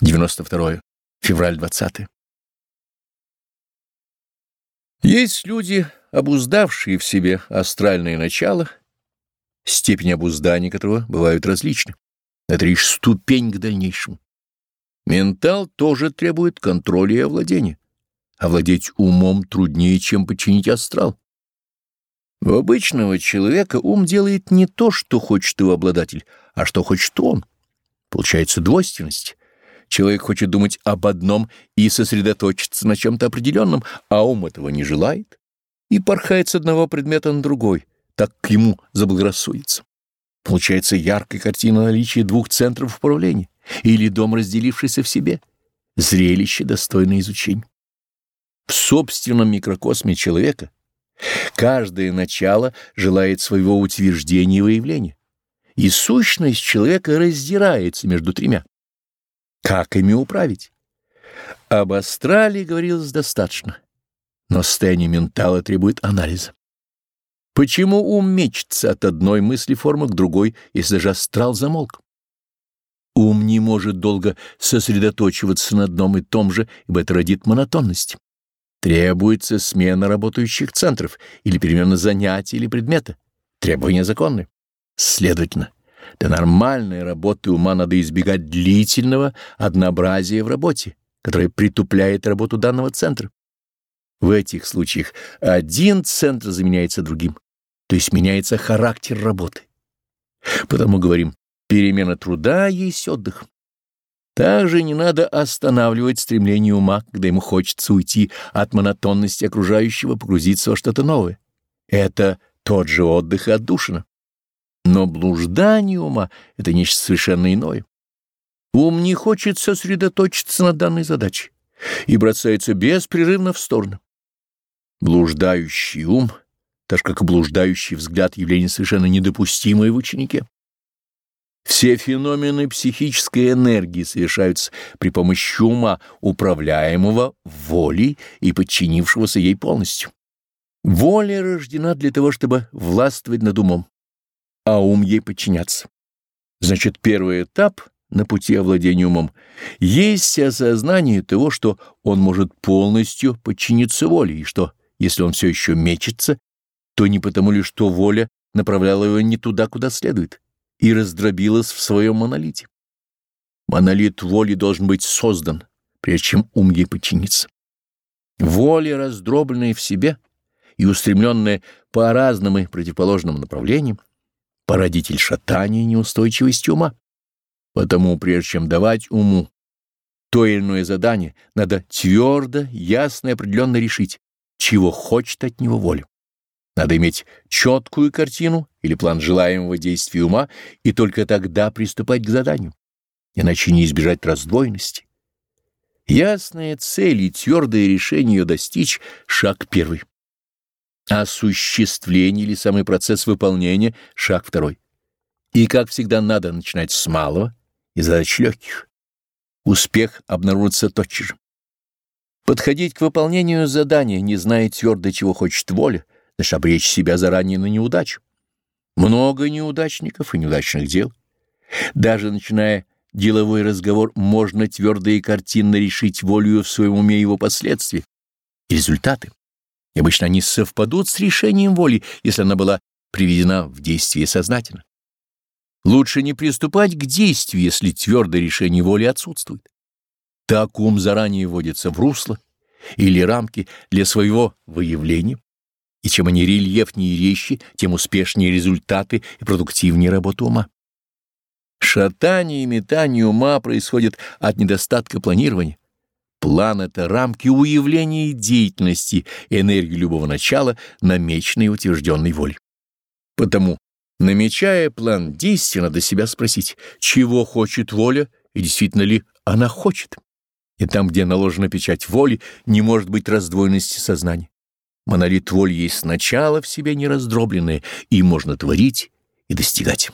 92 февраль 20 Есть люди, обуздавшие в себе астральное начало, степень обуздания которого бывают различны. Это лишь ступень к дальнейшему. Ментал тоже требует контроля и овладения. Овладеть умом труднее, чем подчинить астрал. У обычного человека ум делает не то, что хочет его обладатель, а что хочет он. Получается двойственность. Человек хочет думать об одном и сосредоточиться на чем-то определенном, а ум этого не желает и порхает с одного предмета на другой, так к ему заблагорассудится. Получается яркая картина наличия двух центров управления или дом, разделившийся в себе. Зрелище, достойное изучения. В собственном микрокосме человека каждое начало желает своего утверждения и выявления, и сущность человека раздирается между тремя. Как ими управить? Об астрале говорилось достаточно, но состояние ментала требует анализа. Почему ум мечется от одной мысли формы к другой, если даже астрал замолк? Ум не может долго сосредоточиваться на одном и том же, ибо это родит монотонность. Требуется смена работающих центров или перемена занятия или предмета. Требования законны. Следовательно, для нормальной работы ума надо избегать длительного однообразия в работе, которое притупляет работу данного центра. В этих случаях один центр заменяется другим, то есть меняется характер работы. Потому говорим, перемена труда есть отдых. Также не надо останавливать стремление ума, когда ему хочется уйти от монотонности окружающего, погрузиться во что-то новое. Это тот же отдых и отдушина. Но блуждание ума — это нечто совершенно иное. Ум не хочет сосредоточиться на данной задаче и бросается беспрерывно в сторону. Блуждающий ум, так же как блуждающий взгляд, явление совершенно недопустимое в ученике. Все феномены психической энергии совершаются при помощи ума, управляемого волей и подчинившегося ей полностью. Воля рождена для того, чтобы властвовать над умом а ум ей подчиняться. Значит, первый этап на пути овладения умом есть осознание того, что он может полностью подчиниться воле, и что, если он все еще мечется, то не потому ли, что воля направляла его не туда, куда следует, и раздробилась в своем монолите. Монолит воли должен быть создан, прежде чем ум ей подчинится. Воля, раздробленная в себе и устремленная по разным и противоположным направлениям, породитель шатания и неустойчивости ума. Потому, прежде чем давать уму то или иное задание, надо твердо, ясно и определенно решить, чего хочет от него воля. Надо иметь четкую картину или план желаемого действия ума и только тогда приступать к заданию, иначе не избежать раздвоенности. Ясная цель и твердое решение ее достичь — шаг первый. Осуществление или самый процесс выполнения — шаг второй. И, как всегда, надо начинать с малого и задач легких. Успех обнаружится тотчас же. Подходить к выполнению задания, не зная твердо, чего хочет воля, лишь обречь себя заранее на неудачу. Много неудачников и неудачных дел. Даже начиная деловой разговор, можно твердо и картинно решить волю в своем уме его последствия и результаты и обычно они совпадут с решением воли, если она была приведена в действие сознательно. Лучше не приступать к действию, если твердое решение воли отсутствует. Так ум заранее вводится в русло или рамки для своего выявления, и чем они рельефнее и резче, тем успешнее результаты и продуктивнее работа ума. Шатание и метание ума происходит от недостатка планирования, План — это рамки уявления деятельности энергии любого начала, намеченной и утвержденной волей. Потому, намечая план действия, надо себя спросить, чего хочет воля и действительно ли она хочет. И там, где наложена печать воли, не может быть раздвоенности сознания. Монолит воли есть начало в себе нераздробленное, и можно творить и достигать.